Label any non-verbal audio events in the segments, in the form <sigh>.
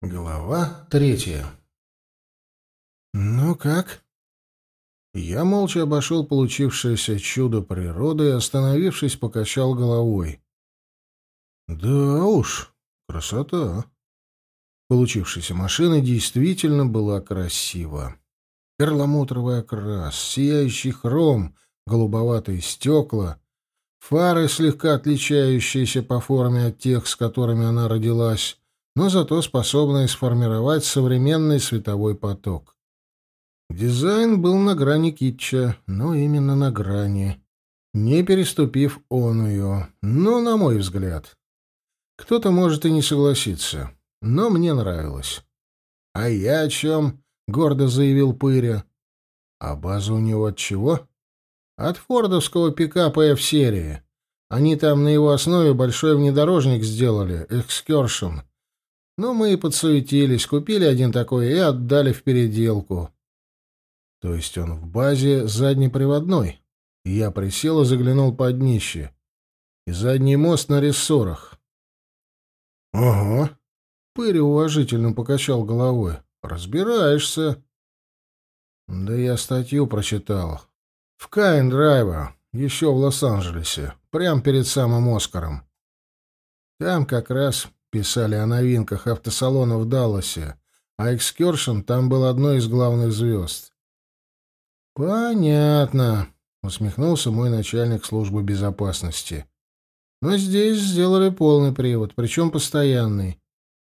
Глава третья. «Ну как?» Я молча обошел получившееся чудо природы и, остановившись, покачал головой. «Да уж, красота!» Получившаяся машина действительно была красива. Перламутровый окрас, сияющий хром, голубоватые стекла, фары, слегка отличающиеся по форме от тех, с которыми она родилась, но зато способные сформировать современный световой поток. Дизайн был на грани китча, но именно на грани, не переступив оную, но на мой взгляд. Кто-то может и не согласиться, но мне нравилось. «А я о чем?» — гордо заявил Пыря. «А база у него от чего?» «От фордовского пикапа F-серии. Они там на его основе большой внедорожник сделали, «Экскершн», но мы и подсуетились, купили один такой и отдали в переделку. То есть он в базе заднеприводной. Я присел и заглянул под днище. И задний мост на рессорах. — Ага. Пыря уважительно покачал головой. — Разбираешься. — Да я статью прочитал. В Кайн Драйва, еще в Лос-Анджелесе, прямо перед самым Оскаром. Там как раз Писали о новинках автосалона в Далласе, а «Экскершн» там был одной из главных звезд. «Понятно», — усмехнулся мой начальник службы безопасности. «Но здесь сделали полный привод, причем постоянный.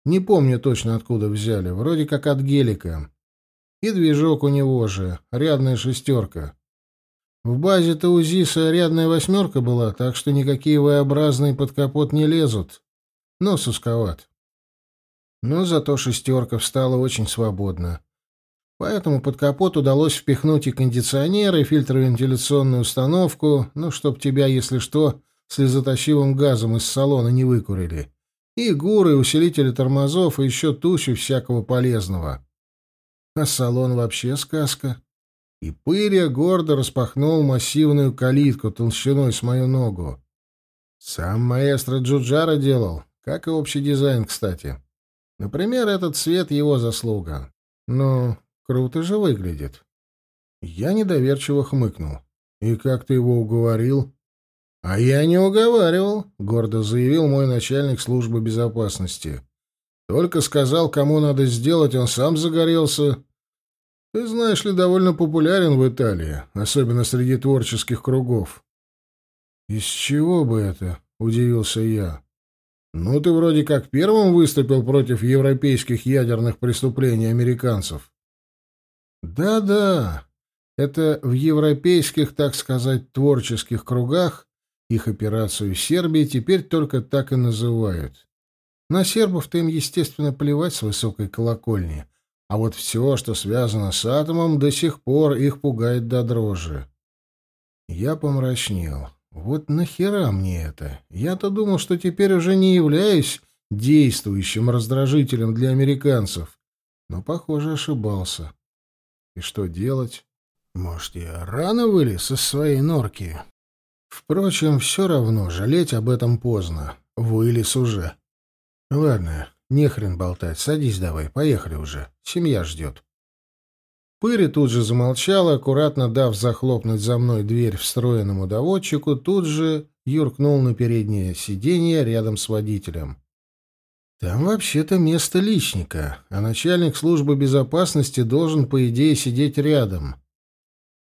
Не помню точно, откуда взяли, вроде как от гелика. И движок у него же, рядная шестерка. В базе-то у ЗИСа рядная восьмерка была, так что никакие V-образные под капот не лезут но сусковат. Но зато шестерка встала очень свободно. Поэтому под капот удалось впихнуть и кондиционер, и фильтровентиляционную установку, ну, чтоб тебя, если что, слезоточивым газом из салона не выкурили. И гуры, и усилители тормозов, и еще тучу всякого полезного. А салон вообще сказка. И Пыря гордо распахнул массивную калитку толщиной с мою ногу. Сам маэстро Джуджара делал, как и общий дизайн, кстати. Например, этот цвет — его заслуга. Но круто же выглядит. Я недоверчиво хмыкнул. «И как ты его уговорил?» «А я не уговаривал», — гордо заявил мой начальник службы безопасности. «Только сказал, кому надо сделать, он сам загорелся. Ты, знаешь ли, довольно популярен в Италии, особенно среди творческих кругов». «Из чего бы это?» — удивился я. Ну, ты вроде как первым выступил против европейских ядерных преступлений американцев. Да-да, это в европейских, так сказать, творческих кругах их операцию Сербии теперь только так и называют. На сербов-то им, естественно, плевать с высокой колокольни, а вот все, что связано с атомом, до сих пор их пугает до дрожи. Я помрачнел. Вот нахера мне это? Я-то думал, что теперь уже не являюсь действующим раздражителем для американцев. Но, похоже, ошибался. И что делать? Может, я рано вылез из своей норки? Впрочем, все равно жалеть об этом поздно. Вылез уже. Ладно, не хрен болтать. Садись давай, поехали уже. Семья ждет. Пыри тут же замолчал, аккуратно дав захлопнуть за мной дверь встроенному доводчику, тут же юркнул на переднее сиденье рядом с водителем. Там вообще-то место личника, а начальник службы безопасности должен, по идее, сидеть рядом.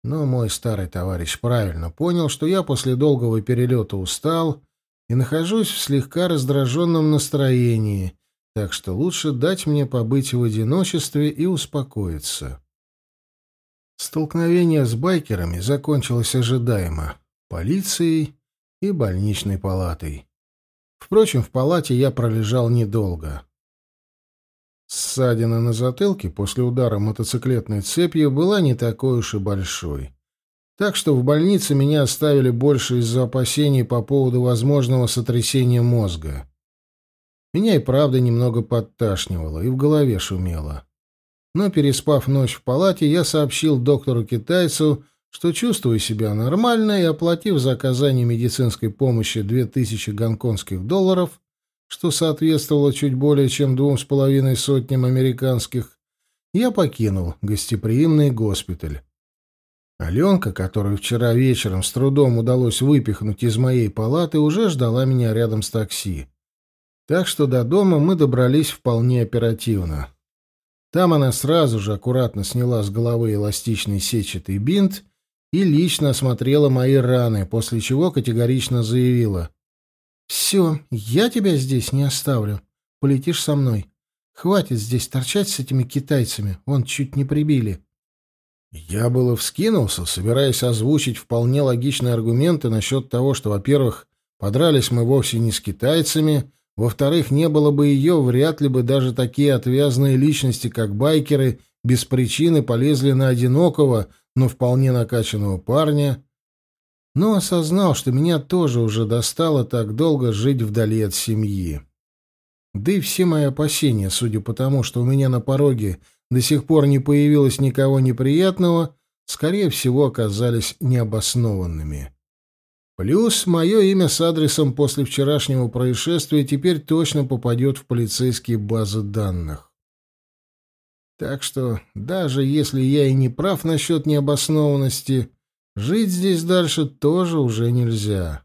Но мой старый товарищ правильно понял, что я после долгого перелета устал и нахожусь в слегка раздраженном настроении, так что лучше дать мне побыть в одиночестве и успокоиться. Столкновение с байкерами закончилось ожидаемо — полицией и больничной палатой. Впрочем, в палате я пролежал недолго. Ссадина на затылке после удара мотоциклетной цепью была не такой уж и большой. Так что в больнице меня оставили больше из-за опасений по поводу возможного сотрясения мозга. Меня и правда немного подташнивало, и в голове шумело но, переспав ночь в палате, я сообщил доктору-китайцу, что чувствую себя нормально, и, оплатив за оказание медицинской помощи 2000 гонконгских долларов, что соответствовало чуть более чем двум с половиной сотням американских, я покинул гостеприимный госпиталь. Аленка, которую вчера вечером с трудом удалось выпихнуть из моей палаты, уже ждала меня рядом с такси. Так что до дома мы добрались вполне оперативно. Там она сразу же аккуратно сняла с головы эластичный сетчатый бинт и лично осмотрела мои раны, после чего категорично заявила. «Все, я тебя здесь не оставлю. Полетишь со мной. Хватит здесь торчать с этими китайцами, он чуть не прибили». Я было вскинулся, собираясь озвучить вполне логичные аргументы насчет того, что, во-первых, подрались мы вовсе не с китайцами, во-вторых, не было бы ее, вряд ли бы даже такие отвязные личности, как байкеры, без причины полезли на одинокого, но вполне накачанного парня. Но осознал, что меня тоже уже достало так долго жить вдали от семьи. Да и все мои опасения, судя по тому, что у меня на пороге до сих пор не появилось никого неприятного, скорее всего, оказались необоснованными. Плюс мое имя с адресом после вчерашнего происшествия теперь точно попадет в полицейские базы данных. Так что, даже если я и не прав насчет необоснованности, жить здесь дальше тоже уже нельзя.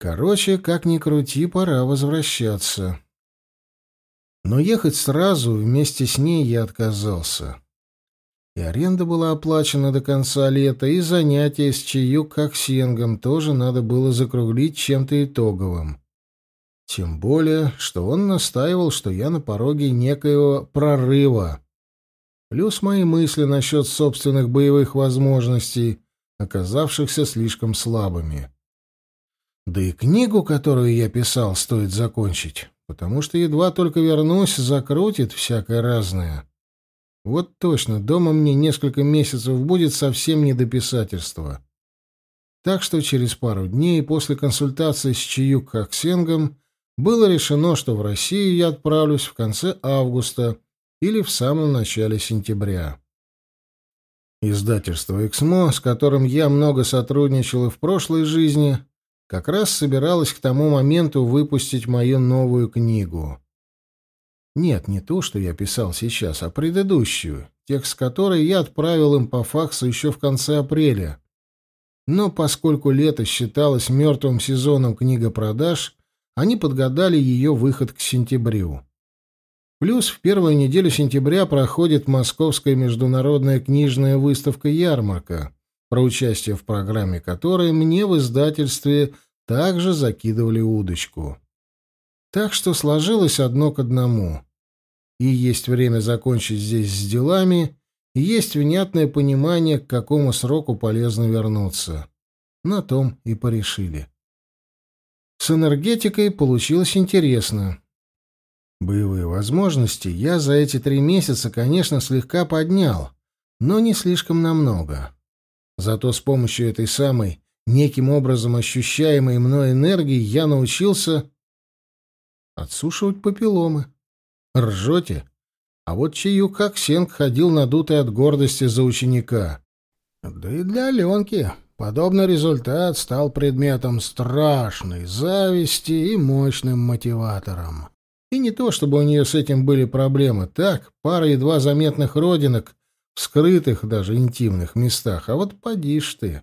Короче, как ни крути, пора возвращаться. Но ехать сразу вместе с ней я отказался. И аренда была оплачена до конца лета, и занятия с Чаюк-Хаксенгом тоже надо было закруглить чем-то итоговым. Тем более, что он настаивал, что я на пороге некоего прорыва. Плюс мои мысли насчет собственных боевых возможностей, оказавшихся слишком слабыми. Да и книгу, которую я писал, стоит закончить, потому что едва только вернусь, закрутит всякое разное. Вот точно, дома мне несколько месяцев будет совсем не до писательства. Так что через пару дней после консультации с Чиюк Хаксенгом было решено, что в Россию я отправлюсь в конце августа или в самом начале сентября. Издательство «Эксмо», с которым я много сотрудничал и в прошлой жизни, как раз собиралось к тому моменту выпустить мою новую книгу. Нет, не ту, что я писал сейчас, а предыдущую, текст которой я отправил им по факсу еще в конце апреля. Но поскольку лето считалось мертвым сезоном книгопродаж, они подгадали ее выход к сентябрю. Плюс в первую неделю сентября проходит Московская международная книжная выставка-ярмарка, про участие в программе которой мне в издательстве также закидывали удочку. Так что сложилось одно к одному. И есть время закончить здесь с делами, и есть внятное понимание, к какому сроку полезно вернуться. На том и порешили. С энергетикой получилось интересно. Боевые возможности я за эти три месяца, конечно, слегка поднял, но не слишком намного. Зато с помощью этой самой, неким образом ощущаемой мной энергии я научился отсушивать папилломы. Ржете? А вот Чаю как Сенг ходил надутый от гордости за ученика. Да и для Аленки подобный результат стал предметом страшной зависти и мощным мотиватором. И не то, чтобы у нее с этим были проблемы. Так, пара едва заметных родинок в скрытых, даже интимных местах. А вот поди ж ты.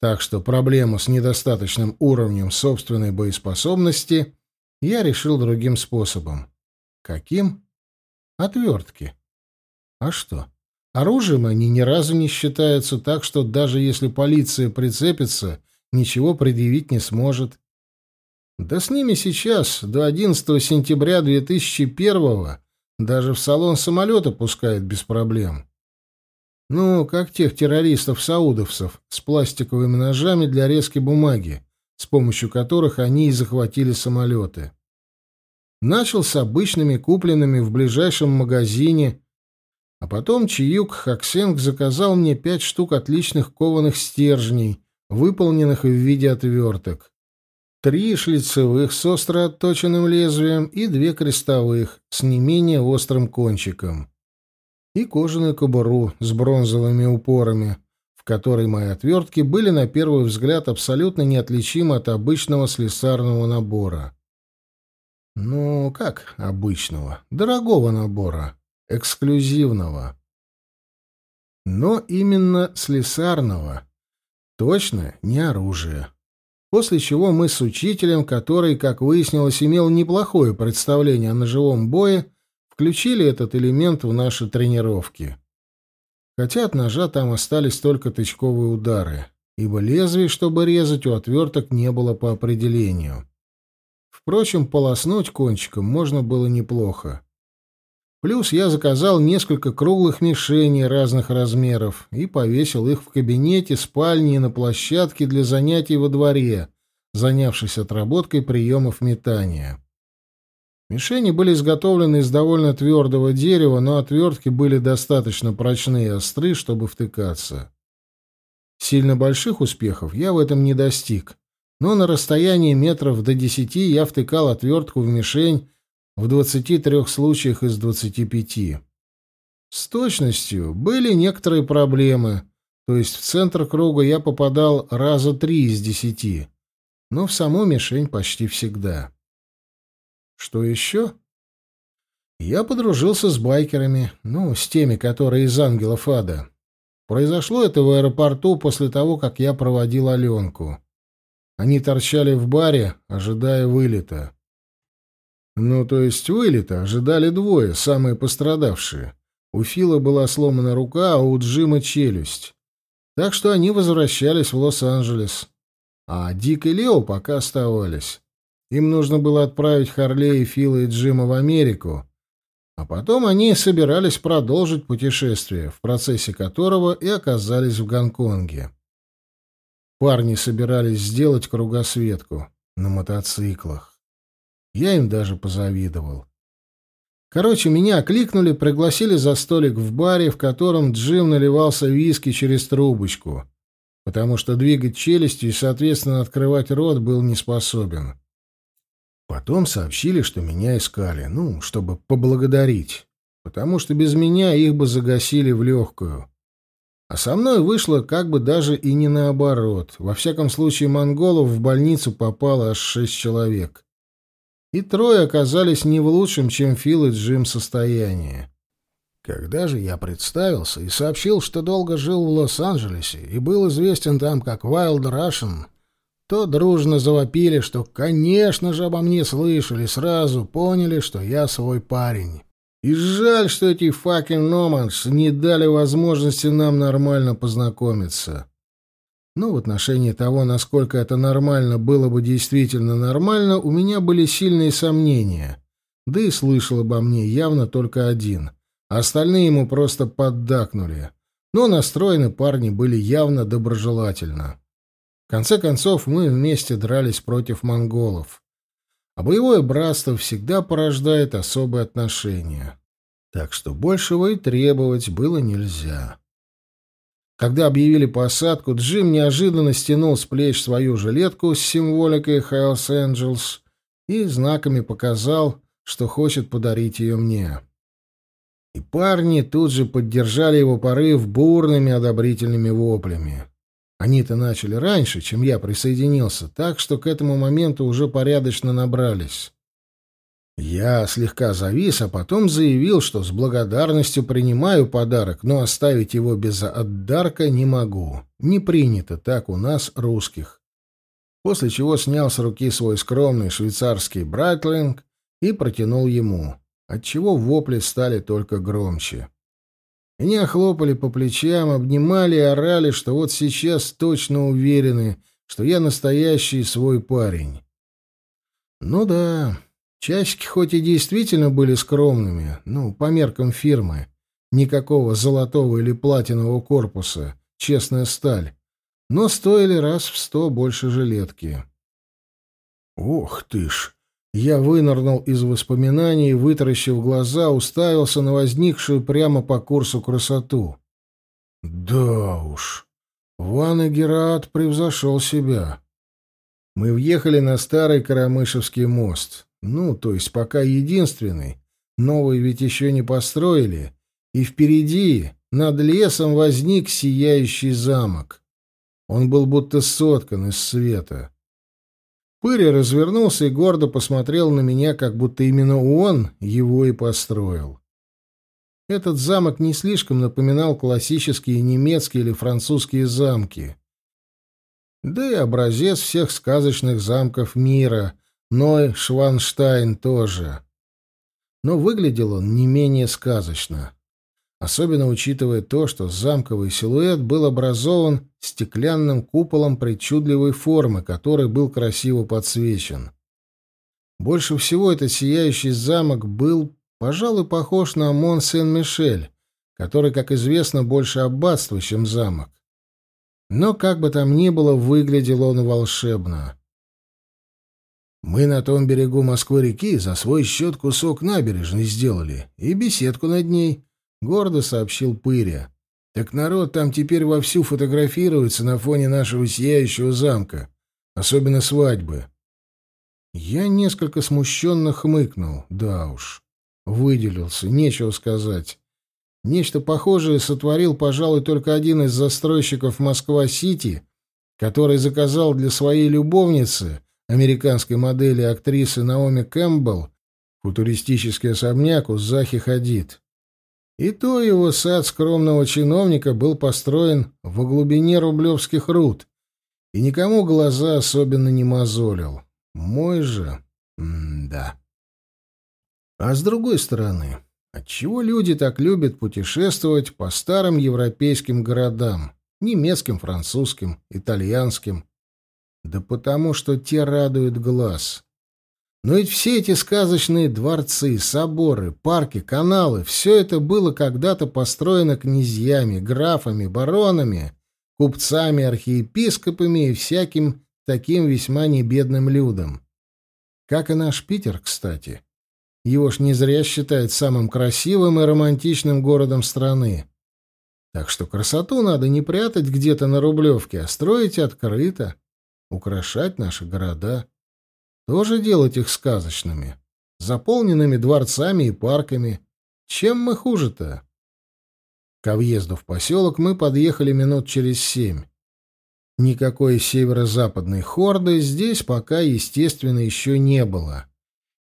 Так что проблему с недостаточным уровнем собственной боеспособности я решил другим способом. Каким? Отвертки. А что? Оружием они ни разу не считаются, так что даже если полиция прицепится, ничего предъявить не сможет. Да с ними сейчас, до 11 сентября 2001 даже в салон самолета пускают без проблем. Ну, как тех террористов-саудовцев с пластиковыми ножами для резки бумаги, с помощью которых они и захватили самолеты. Начал с обычными, купленными в ближайшем магазине, а потом Чиюк Хаксенг заказал мне пять штук отличных кованых стержней, выполненных в виде отверток. Три шлицевых с остро отточенным лезвием и две крестовых с не менее острым кончиком. И кожаную кобуру с бронзовыми упорами, которой мои отвертки были на первый взгляд абсолютно неотличимы от обычного слесарного набора. Ну, как обычного, дорогого набора, эксклюзивного. Но именно слесарного. Точно не оружие. После чего мы с учителем, который, как выяснилось, имел неплохое представление о ножевом бое, включили этот элемент в наши тренировки. Хотя от ножа там остались только тычковые удары, ибо лезвий, чтобы резать, у отверток не было по определению. Впрочем, полоснуть кончиком можно было неплохо. Плюс я заказал несколько круглых мишеней разных размеров и повесил их в кабинете, спальне и на площадке для занятий во дворе, занявшись отработкой приемов метания. Мишени были изготовлены из довольно твердого дерева, но отвертки были достаточно прочные и остры, чтобы втыкаться. Сильно больших успехов я в этом не достиг, но на расстоянии метров до десяти я втыкал отвертку в мишень в 23 случаях из 25. С точностью были некоторые проблемы, то есть в центр круга я попадал раза три из десяти, но в саму мишень почти всегда. Что еще? Я подружился с байкерами, ну, с теми, которые из ангелов ада. Произошло это в аэропорту после того, как я проводил Аленку. Они торчали в баре, ожидая вылета. Ну, то есть вылета ожидали двое, самые пострадавшие. У Фила была сломана рука, а у Джима челюсть. Так что они возвращались в Лос-Анджелес. А Дик и Лео пока оставались. Им нужно было отправить Харлея, Фила и Джима в Америку. А потом они собирались продолжить путешествие, в процессе которого и оказались в Гонконге. Парни собирались сделать кругосветку на мотоциклах. Я им даже позавидовал. Короче, меня окликнули, пригласили за столик в баре, в котором Джим наливался виски через трубочку, потому что двигать челюстью и, соответственно, открывать рот был не способен. Потом сообщили, что меня искали, ну, чтобы поблагодарить, потому что без меня их бы загасили в легкую. А со мной вышло как бы даже и не наоборот. Во всяком случае, монголов в больницу попало аж шесть человек и трое оказались не в лучшем, чем Фил и Джим состоянии. Когда же я представился и сообщил, что долго жил в Лос-Анджелесе и был известен там как Wild Russian, то дружно завопили, что, конечно же, обо мне слышали, сразу поняли, что я свой парень. И жаль, что эти fucking nomads не дали возможности нам нормально познакомиться. Но в отношении того, насколько это нормально было бы действительно нормально, у меня были сильные сомнения. Да и слышал обо мне явно только один. Остальные ему просто поддакнули. Но настроены парни были явно доброжелательно. В конце концов, мы вместе дрались против монголов. А боевое братство всегда порождает особые отношения. Так что большего и требовать было нельзя. Когда объявили посадку, Джим неожиданно стянул с плеч свою жилетку с символикой Hells Angels и знаками показал, что хочет подарить ее мне. И парни тут же поддержали его порыв бурными одобрительными воплями. Они-то начали раньше, чем я присоединился, так что к этому моменту уже порядочно набрались. Я слегка завис, а потом заявил, что с благодарностью принимаю подарок, но оставить его без отдарка не могу. Не принято так у нас, русских. После чего снял с руки свой скромный швейцарский братлинг и протянул ему, отчего вопли стали только громче. Меня хлопали по плечам, обнимали и орали, что вот сейчас точно уверены, что я настоящий свой парень. Ну да, Часики хоть и действительно были скромными, ну, по меркам фирмы, никакого золотого или платинового корпуса, честная сталь, но стоили раз в сто больше жилетки. Ох ты ж! Я вынырнул из воспоминаний вытаращив глаза, уставился на возникшую прямо по курсу красоту. Да уж, Ван Герат превзошел себя. Мы въехали на старый Карамышевский мост. Ну, то есть пока единственный. Новый ведь еще не построили. И впереди, над лесом, возник сияющий замок. Он был будто соткан из света. Пыря развернулся и гордо посмотрел на меня, как будто именно он его и построил. Этот замок не слишком напоминал классические немецкие или французские замки. Да и образец всех сказочных замков мира, Ной Шванштайн тоже. Но выглядел он не менее сказочно. Особенно учитывая то, что замковый силуэт был образован стеклянным куполом причудливой формы, который был красиво подсвечен. Больше всего этот сияющий замок был пожалуй, похож на Мон-Сен-Мишель, который, как известно, больше аббатство, чем замок. Но, как бы там ни было, выглядел он волшебно. Мы на том берегу Москвы-реки за свой счет кусок набережной сделали и беседку над ней, — гордо сообщил Пыря. Так народ там теперь вовсю фотографируется на фоне нашего сияющего замка, особенно свадьбы. Я несколько смущенно хмыкнул, да уж выделился, нечего сказать. Нечто похожее сотворил, пожалуй, только один из застройщиков Москва-Сити, который заказал для своей любовницы, американской модели актрисы Наоми Кэмпбелл, футуристический особняк у Захи Хадид. И то его сад скромного чиновника был построен во глубине рублевских руд, и никому глаза особенно не мозолил. Мой же... М да. А с другой стороны, отчего люди так любят путешествовать по старым европейским городам, немецким, французским, итальянским? Да потому что те радуют глаз. Но ведь все эти сказочные дворцы, соборы, парки, каналы — все это было когда-то построено князьями, графами, баронами, купцами, архиепископами и всяким таким весьма небедным людям. Как и наш Питер, кстати — его ж не зря считают самым красивым и романтичным городом страны. Так что красоту надо не прятать где-то на Рублевке, а строить открыто, украшать наши города. Тоже делать их сказочными, заполненными дворцами и парками. Чем мы хуже-то? Ко въезду в поселок мы подъехали минут через семь. Никакой северо-западной хорды здесь пока, естественно, еще не было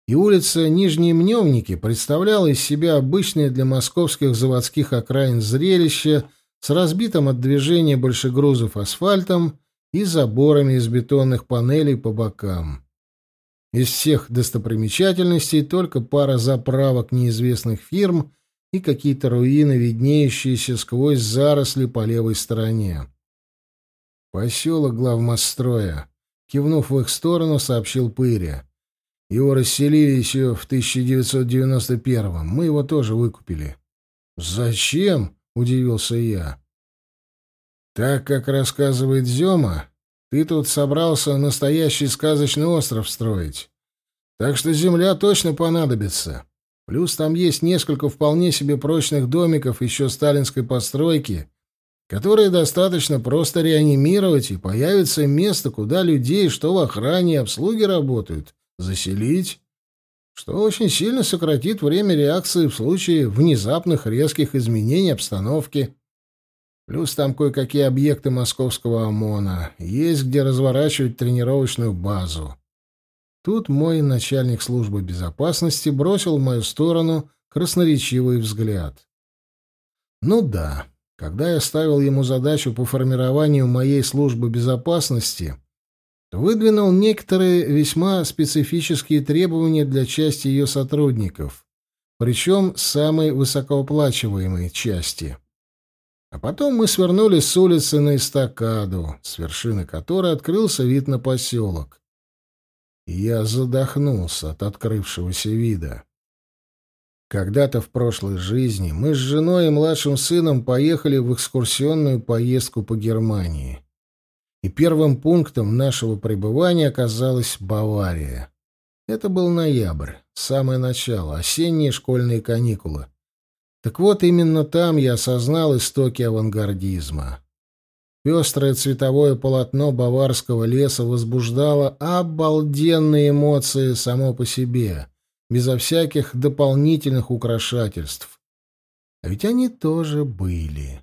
и улица Нижние Мневники представляла из себя обычное для московских заводских окраин зрелище с разбитым от движения большегрузов асфальтом и заборами из бетонных панелей по бокам. Из всех достопримечательностей только пара заправок неизвестных фирм и какие-то руины, виднеющиеся сквозь заросли по левой стороне. «Поселок главмостстроя», — кивнув в их сторону, сообщил Пыря. Его расселили еще в 1991-м. Мы его тоже выкупили. «Зачем?» — удивился я. «Так, как рассказывает Зема, ты тут собрался настоящий сказочный остров строить. Так что земля точно понадобится. Плюс там есть несколько вполне себе прочных домиков еще сталинской постройки, которые достаточно просто реанимировать, и появится место, куда людей, что в охране и обслуге работают, заселить, что очень сильно сократит время реакции в случае внезапных резких изменений обстановки. Плюс там кое-какие объекты московского ОМОНа, есть где разворачивать тренировочную базу. Тут мой начальник службы безопасности бросил в мою сторону красноречивый взгляд. Ну да, когда я ставил ему задачу по формированию моей службы безопасности, выдвинул некоторые весьма специфические требования для части ее сотрудников, причем самой высокооплачиваемой части. А потом мы свернули с улицы на эстакаду, с вершины которой открылся вид на поселок. я задохнулся от открывшегося вида. Когда-то в прошлой жизни мы с женой и младшим сыном поехали в экскурсионную поездку по Германии и первым пунктом нашего пребывания оказалась Бавария. Это был ноябрь, самое начало, осенние школьные каникулы. Так вот, именно там я осознал истоки авангардизма. Пестрое цветовое полотно баварского леса возбуждало обалденные эмоции само по себе, безо всяких дополнительных украшательств. А ведь они тоже были.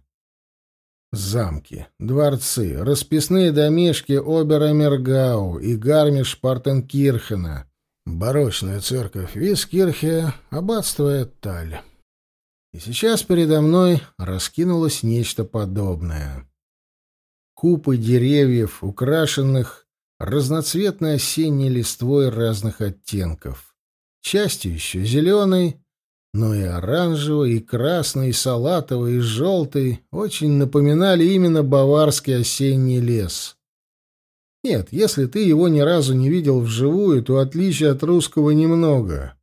Замки, дворцы, расписные домишки Оберамергау и Гармиш-Партенкирхена, барочная церковь Вискирхе, аббатство Этталь. И сейчас передо мной раскинулось нечто подобное. Купы деревьев, украшенных разноцветной осенней листвой разных оттенков. Частью еще зеленой, но и оранжевый, и красный, и салатовый, и желтый очень напоминали именно баварский осенний лес. Нет, если ты его ни разу не видел вживую, то отличия от русского немного.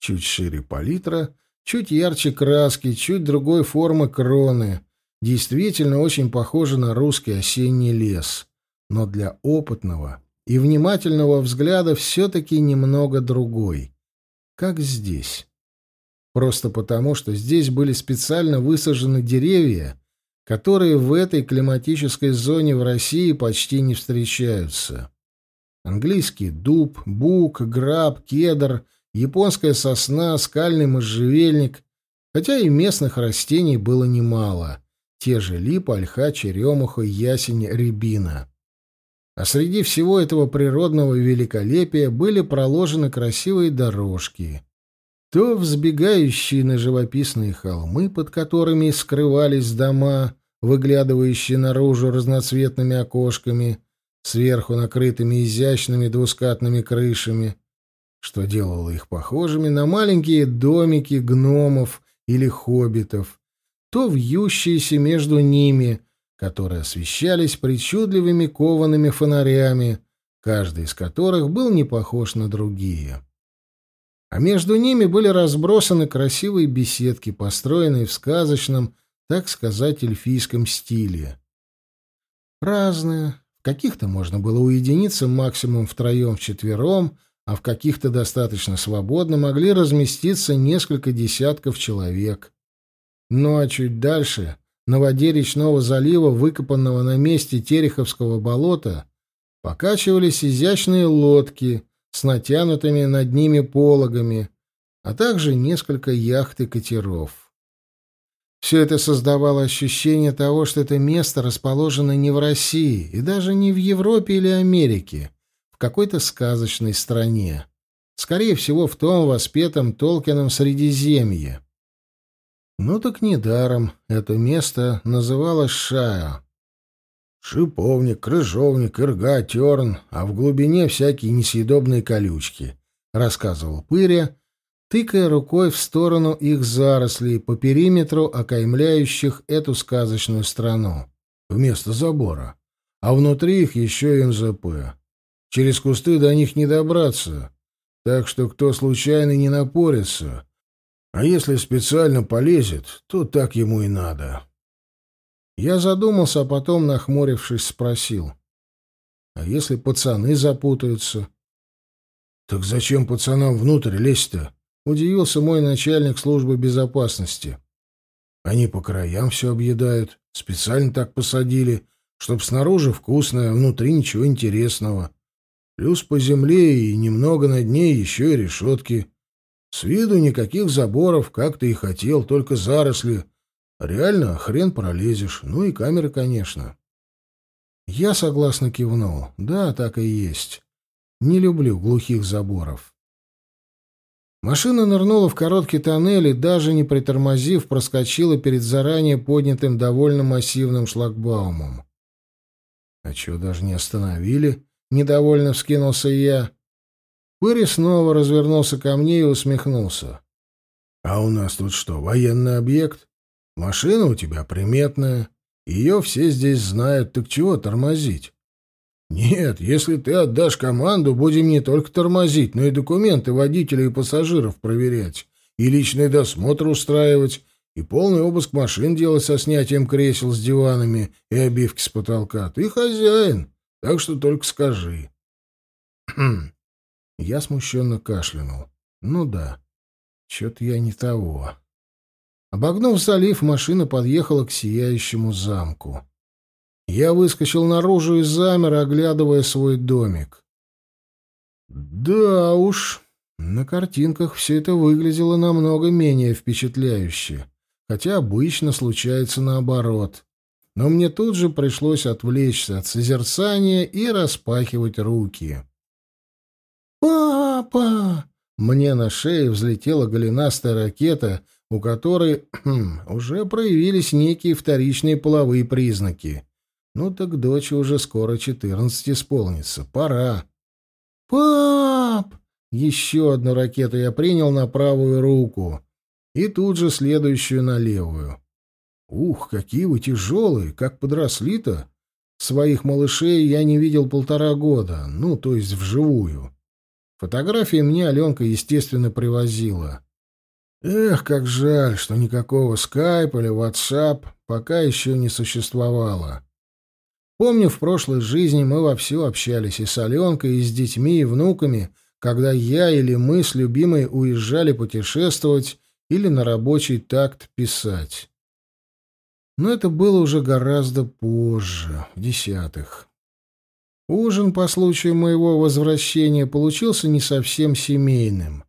Чуть шире палитра, чуть ярче краски, чуть другой формы кроны. Действительно очень похоже на русский осенний лес. Но для опытного и внимательного взгляда все-таки немного другой как здесь. Просто потому, что здесь были специально высажены деревья, которые в этой климатической зоне в России почти не встречаются. Английский дуб, бук, граб, кедр, японская сосна, скальный можжевельник, хотя и местных растений было немало. Те же липа, ольха, черемуха, ясень, рябина. А среди всего этого природного великолепия были проложены красивые дорожки, то взбегающие на живописные холмы, под которыми скрывались дома, выглядывающие наружу разноцветными окошками, сверху накрытыми изящными двускатными крышами, что делало их похожими на маленькие домики гномов или хоббитов, то вьющиеся между ними, которые освещались причудливыми коваными фонарями, каждый из которых был не похож на другие. А между ними были разбросаны красивые беседки, построенные в сказочном, так сказать, эльфийском стиле. Разные. В каких-то можно было уединиться максимум втроем-вчетвером, а в каких-то достаточно свободно могли разместиться несколько десятков человек. Ну а чуть дальше на воде речного залива, выкопанного на месте Тереховского болота, покачивались изящные лодки с натянутыми над ними пологами, а также несколько яхт и катеров. Все это создавало ощущение того, что это место расположено не в России и даже не в Европе или Америке, в какой-то сказочной стране. Скорее всего, в том воспетом Толкином Средиземье. Ну так недаром это место называлось Шая. Шиповник, крыжовник, ирга, терн, а в глубине всякие несъедобные колючки, — рассказывал Пыря, тыкая рукой в сторону их зарослей по периметру, окаймляющих эту сказочную страну, вместо забора. А внутри их еще и НЗП. Через кусты до них не добраться, так что кто случайно не напорится, а если специально полезет, то так ему и надо. Я задумался, а потом, нахмурившись, спросил. А если пацаны запутаются? Так зачем пацанам внутрь лезть-то? Удивился мой начальник службы безопасности. Они по краям все объедают, специально так посадили, чтоб снаружи вкусно, а внутри ничего интересного. Плюс по земле и немного на дне еще и решетки. С виду никаких заборов, как ты и хотел, только заросли. Реально хрен пролезешь. Ну и камеры, конечно. Я согласно кивнул. Да, так и есть. Не люблю глухих заборов. Машина нырнула в короткий тоннель и, даже не притормозив, проскочила перед заранее поднятым довольно массивным шлагбаумом. «А чё, даже не остановили?» — недовольно вскинулся я. Пыри снова развернулся ко мне и усмехнулся. «А у нас тут что, военный объект? Машина у тебя приметная. Ее все здесь знают, так чего тормозить?» «Нет, если ты отдашь команду, будем не только тормозить, но и документы водителя и пассажиров проверять, и личный досмотр устраивать, и полный обыск машин делать со снятием кресел с диванами и обивки с потолка. Ты хозяин, так что только скажи». «Хм, <clears throat> я смущенно кашлянул. Ну да, что-то я не того. Обогнув залив, машина подъехала к сияющему замку. Я выскочил наружу и замер, оглядывая свой домик. Да уж, на картинках все это выглядело намного менее впечатляюще. хотя обычно случается наоборот. Но мне тут же пришлось отвлечься от созерцания и распахивать руки. «Папа!» Мне на шее взлетела голенастая ракета, у которой <clears throat> <clears throat> уже проявились некие вторичные половые признаки. Ну так дочь уже скоро четырнадцать исполнится. Пора. «Пап!» Еще одну ракету я принял на правую руку и тут же следующую на левую. Ух, какие вы тяжелые, как подросли-то! Своих малышей я не видел полтора года, ну, то есть вживую. Фотографии мне Аленка, естественно, привозила. Эх, как жаль, что никакого скайп или ватсап пока еще не существовало. Помню, в прошлой жизни мы вовсю общались и с Аленкой, и с детьми, и внуками, когда я или мы с любимой уезжали путешествовать или на рабочий такт писать. Но это было уже гораздо позже, в десятых. Ужин по случаю моего возвращения получился не совсем семейным,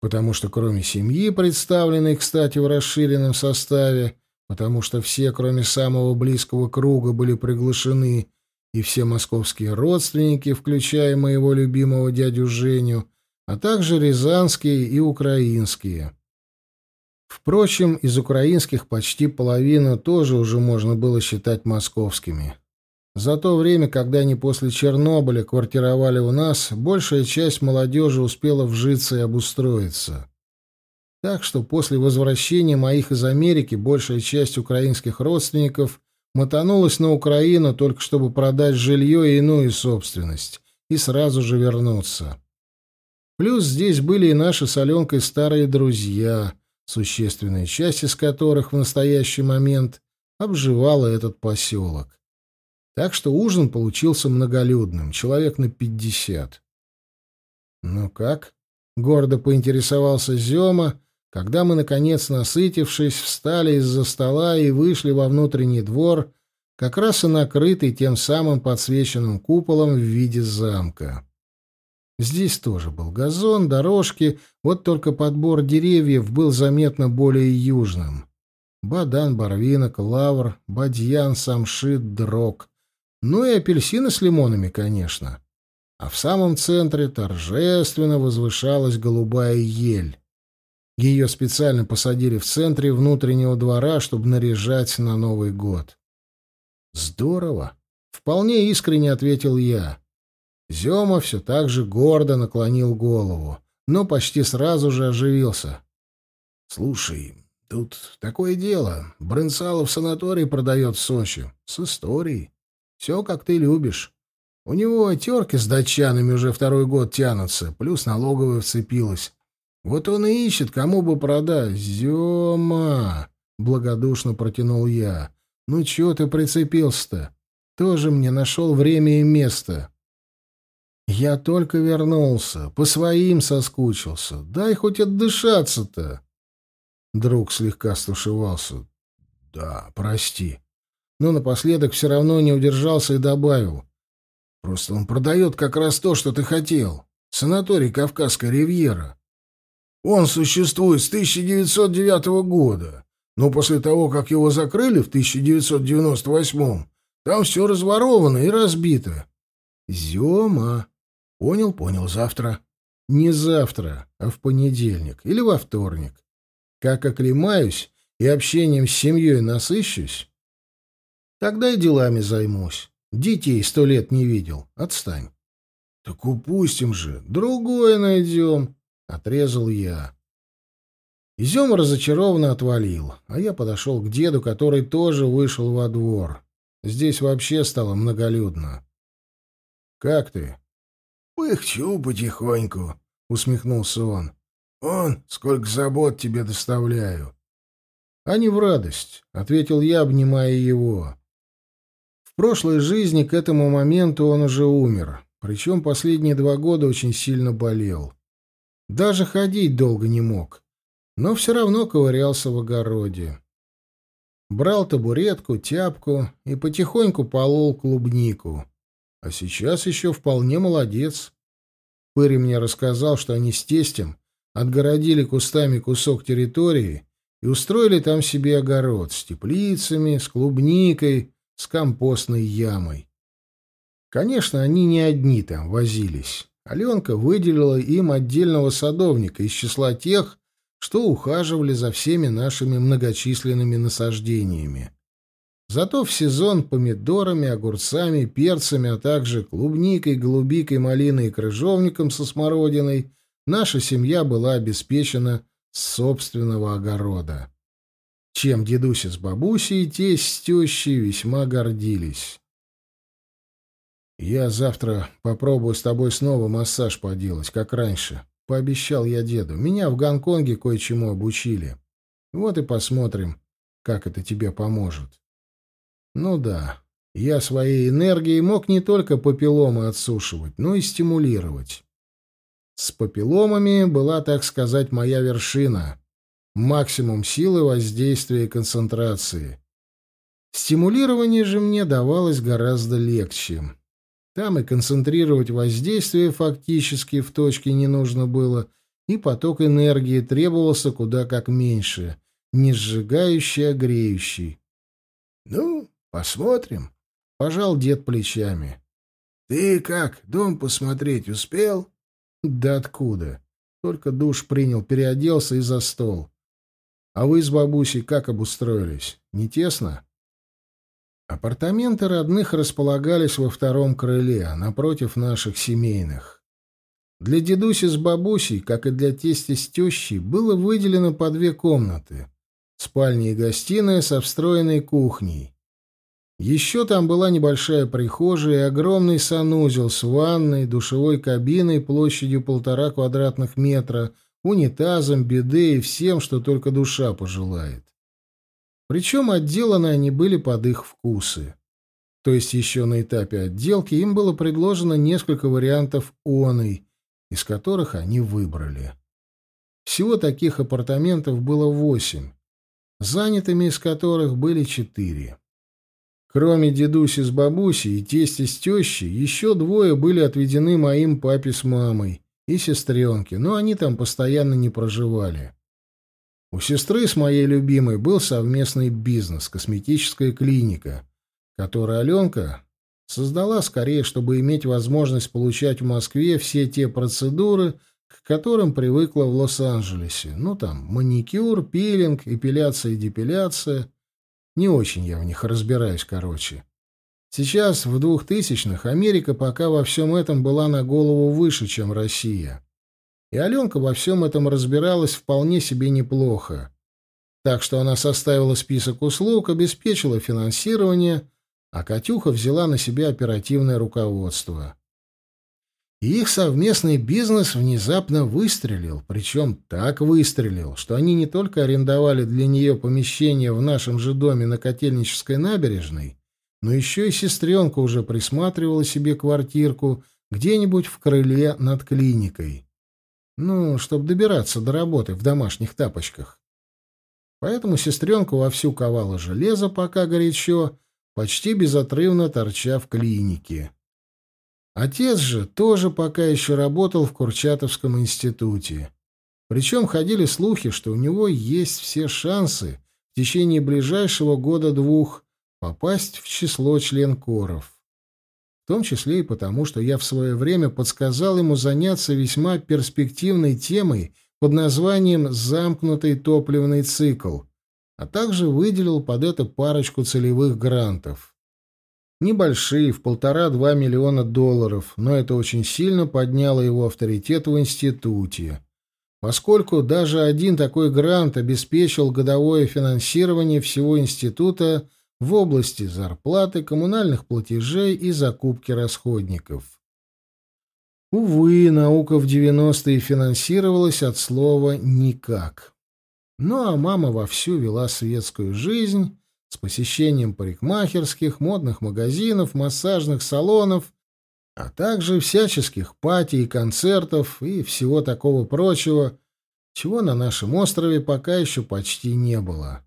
потому что кроме семьи, представленной, кстати, в расширенном составе, потому что все, кроме самого близкого круга, были приглашены, и все московские родственники, включая моего любимого дядю Женю, а также рязанские и украинские. Впрочем, из украинских почти половину тоже уже можно было считать московскими. За то время, когда они после Чернобыля квартировали у нас, большая часть молодежи успела вжиться и обустроиться. Так что после возвращения моих из Америки большая часть украинских родственников мотанулась на Украину только чтобы продать жилье и иную собственность и сразу же вернуться. Плюс здесь были и наши с Аленкой старые друзья, существенная часть из которых в настоящий момент обживала этот поселок. Так что ужин получился многолюдным, человек на пятьдесят. «Ну как?» — гордо поинтересовался Зема, когда мы, наконец, насытившись, встали из-за стола и вышли во внутренний двор, как раз и накрытый тем самым подсвеченным куполом в виде замка. Здесь тоже был газон, дорожки, вот только подбор деревьев был заметно более южным. Бадан, барвинок, лавр, бадьян, самшит, дрог. Ну и апельсины с лимонами, конечно. А в самом центре торжественно возвышалась голубая ель. Ее специально посадили в центре внутреннего двора, чтобы наряжать на Новый год. «Здорово!» — вполне искренне ответил я. Зема все так же гордо наклонил голову, но почти сразу же оживился. «Слушай, тут такое дело. Брынсалов санаторий продает в Сочи. С историей. Все, как ты любишь. У него терки с датчанами уже второй год тянутся, плюс налоговая вцепилась. Вот он и ищет, кому бы продать. Зема!» — благодушно протянул я. «Ну чего ты прицепился-то? Тоже мне нашел время и место». «Я только вернулся, по своим соскучился. Дай хоть отдышаться-то». Друг слегка стушевался. «Да, прости» но напоследок все равно не удержался и добавил. «Просто он продает как раз то, что ты хотел. Санаторий «Кавказская ривьера». Он существует с 1909 года, но после того, как его закрыли в 1998 там все разворовано и разбито. Зема. Понял, понял, завтра. Не завтра, а в понедельник или во вторник. Как оклемаюсь и общением с семьей насыщусь, Тогда и делами займусь. Детей сто лет не видел. Отстань. — Так упустим же. Другое найдем. — отрезал я. Изюм разочарованно отвалил, а я подошел к деду, который тоже вышел во двор. Здесь вообще стало многолюдно. — Как ты? — Пыхчу потихоньку, — усмехнулся он. — Он, сколько забот тебе доставляю. — А не в радость, — ответил я, обнимая его прошлой жизни к этому моменту он уже умер, причем последние два года очень сильно болел. Даже ходить долго не мог, но все равно ковырялся в огороде. Брал табуретку, тяпку и потихоньку полол клубнику. А сейчас еще вполне молодец. Пыри мне рассказал, что они с тестем отгородили кустами кусок территории и устроили там себе огород с теплицами, с клубникой, с компостной ямой. Конечно, они не одни там возились. Аленка выделила им отдельного садовника из числа тех, что ухаживали за всеми нашими многочисленными насаждениями. Зато в сезон помидорами, огурцами, перцами, а также клубникой, голубикой, малиной и крыжовником со смородиной наша семья была обеспечена с собственного огорода. Чем дедуся с бабусей и тесть с тещей весьма гордились. «Я завтра попробую с тобой снова массаж поделать, как раньше», — пообещал я деду. «Меня в Гонконге кое-чему обучили. Вот и посмотрим, как это тебе поможет». Ну да, я своей энергией мог не только папилломы отсушивать, но и стимулировать. С папилломами была, так сказать, моя вершина. Максимум силы воздействия и концентрации. Стимулирование же мне давалось гораздо легче. Там и концентрировать воздействие фактически в точке не нужно было, и поток энергии требовался куда как меньше, не сжигающий, а греющий. «Ну, Посмотрим. Пожал дед плечами. Ты как, дом посмотреть успел? Да откуда? Только душ принял, переоделся и за стол. А вы с бабусей как обустроились? Не тесно? Апартаменты родных располагались во втором крыле, напротив наших семейных. Для дедуси с бабусей, как и для тести с тещей, было выделено по две комнаты. Спальня и гостиная со встроенной кухней. Еще там была небольшая прихожая и огромный санузел с ванной, душевой кабиной площадью полтора квадратных метра, унитазом, биде и всем, что только душа пожелает. Причем отделаны они были под их вкусы. То есть еще на этапе отделки им было предложено несколько вариантов оной, из которых они выбрали. Всего таких апартаментов было восемь, занятыми из которых были четыре. Кроме дедуси с бабусей и тести с тещей, еще двое были отведены моим папе с мамой и сестренке, но они там постоянно не проживали. У сестры с моей любимой был совместный бизнес, косметическая клиника, которую Аленка создала скорее, чтобы иметь возможность получать в Москве все те процедуры, к которым привыкла в Лос-Анджелесе. Ну, там, маникюр, пилинг, эпиляция и депиляция — не очень я в них разбираюсь, короче. Сейчас, в двухтысячных, Америка пока во всем этом была на голову выше, чем Россия. И Аленка во всем этом разбиралась вполне себе неплохо. Так что она составила список услуг, обеспечила финансирование, а Катюха взяла на себя оперативное руководство. И их совместный бизнес внезапно выстрелил, причем так выстрелил, что они не только арендовали для нее помещение в нашем же доме на Котельнической набережной, но еще и сестренка уже присматривала себе квартирку где-нибудь в крыле над клиникой. Ну, чтобы добираться до работы в домашних тапочках. Поэтому сестренка вовсю ковала железо, пока горячо, почти безотрывно торча в клинике. Отец же тоже пока еще работал в Курчатовском институте. Причем ходили слухи, что у него есть все шансы в течение ближайшего года-двух попасть в число членкоров. В том числе и потому, что я в свое время подсказал ему заняться весьма перспективной темой под названием «замкнутый топливный цикл», а также выделил под это парочку целевых грантов. Небольшие, в полтора-два миллиона долларов, но это очень сильно подняло его авторитет в институте, поскольку даже один такой грант обеспечил годовое финансирование всего института в области зарплаты, коммунальных платежей и закупки расходников. Увы, наука в 90-е финансировалась от слова «никак». Ну а мама вовсю вела светскую жизнь с посещением парикмахерских, модных магазинов, массажных салонов, а также всяческих пати и концертов и всего такого прочего, чего на нашем острове пока еще почти не было.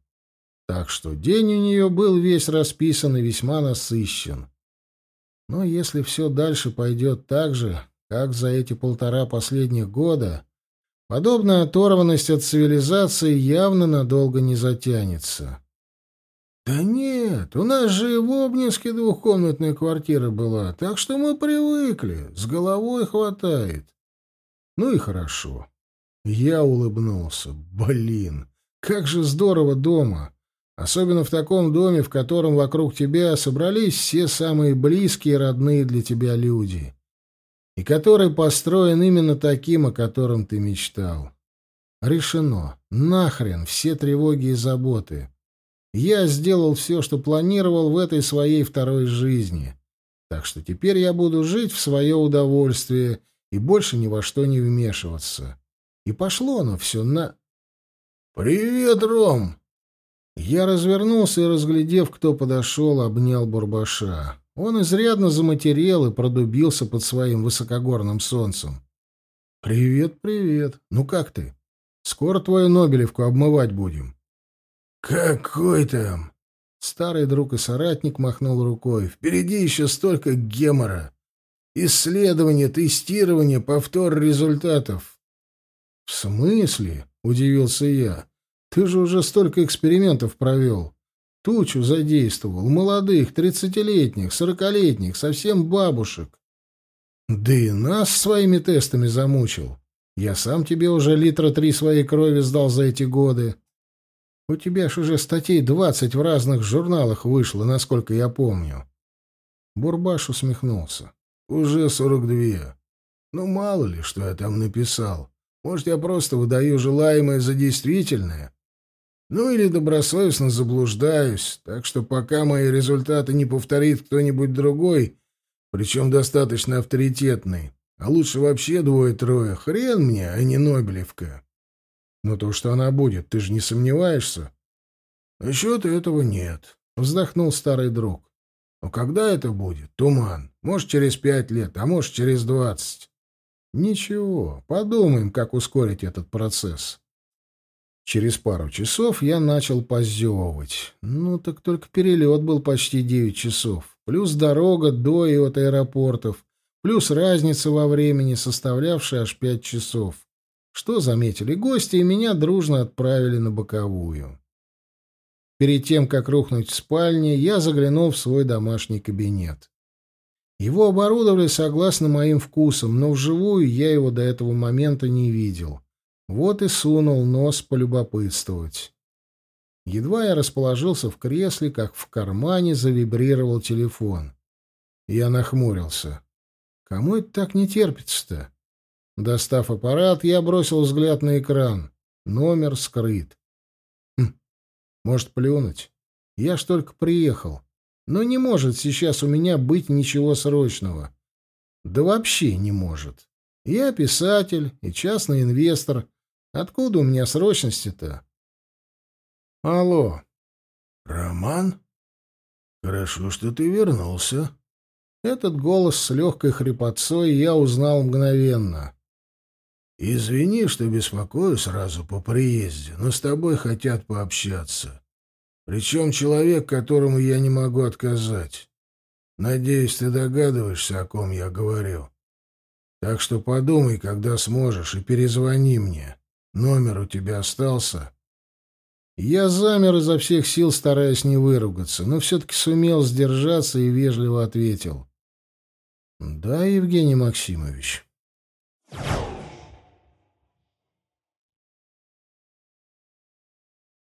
Так что день у нее был весь расписан и весьма насыщен. Но если все дальше пойдет так же, как за эти полтора последних года, Подобная оторванность от цивилизации явно надолго не затянется. «Да нет, у нас же и в Обнинске двухкомнатная квартира была, так что мы привыкли, с головой хватает». «Ну и хорошо». Я улыбнулся. «Блин, как же здорово дома!» Особенно в таком доме, в котором вокруг тебя собрались все самые близкие и родные для тебя люди, и который построен именно таким, о котором ты мечтал. Решено. Нахрен все тревоги и заботы. Я сделал все, что планировал в этой своей второй жизни. Так что теперь я буду жить в свое удовольствие и больше ни во что не вмешиваться. И пошло оно все на... «Привет, Ром!» Я развернулся и, разглядев, кто подошел, обнял Бурбаша. Он изрядно заматерел и продубился под своим высокогорным солнцем. «Привет, привет. Ну как ты? Скоро твою Нобелевку обмывать будем». «Какой там?» Старый друг и соратник махнул рукой. «Впереди еще столько гемора. Исследование, тестирование, повтор результатов». «В смысле?» — удивился я. Ты же уже столько экспериментов провел. Тучу задействовал, молодых, тридцатилетних, сорокалетних, совсем бабушек. Да и нас своими тестами замучил. Я сам тебе уже литра три своей крови сдал за эти годы. У тебя ж уже статей двадцать в разных журналах вышло, насколько я помню. Бурбаш усмехнулся. Уже сорок две. Ну, мало ли, что я там написал. Может, я просто выдаю желаемое за действительное, ну или добросовестно заблуждаюсь, так что пока мои результаты не повторит кто-нибудь другой, причем достаточно авторитетный, а лучше вообще двое-трое, хрен мне, а не Нобелевка. Но то, что она будет, ты же не сомневаешься? Насчет этого нет, вздохнул старый друг. Но когда это будет? Туман. Может, через пять лет, а может, через двадцать. Ничего, подумаем, как ускорить этот процесс. Через пару часов я начал позевывать. Ну, так только перелет был почти девять часов. Плюс дорога до и от аэропортов. Плюс разница во времени, составлявшая аж пять часов. Что заметили гости, и меня дружно отправили на боковую. Перед тем, как рухнуть в спальне, я заглянул в свой домашний кабинет. Его оборудовали согласно моим вкусам, но вживую я его до этого момента не видел. Вот и сунул нос полюбопытствовать. Едва я расположился в кресле, как в кармане завибрировал телефон. Я нахмурился. Кому это так не терпится-то? Достав аппарат, я бросил взгляд на экран. Номер скрыт. Хм, может, плюнуть? Я ж только приехал. Но не может сейчас у меня быть ничего срочного. Да вообще не может. Я писатель и частный инвестор — Откуда у меня срочности-то? Алло. Роман? Хорошо, что ты вернулся. Этот голос с легкой хрипотцой я узнал мгновенно. Извини, что беспокою сразу по приезде, но с тобой хотят пообщаться. Причем человек, которому я не могу отказать. Надеюсь, ты догадываешься, о ком я говорю. Так что подумай, когда сможешь, и перезвони мне. Номер у тебя остался?» Я замер изо всех сил, стараясь не выругаться, но все-таки сумел сдержаться и вежливо ответил. «Да, Евгений Максимович».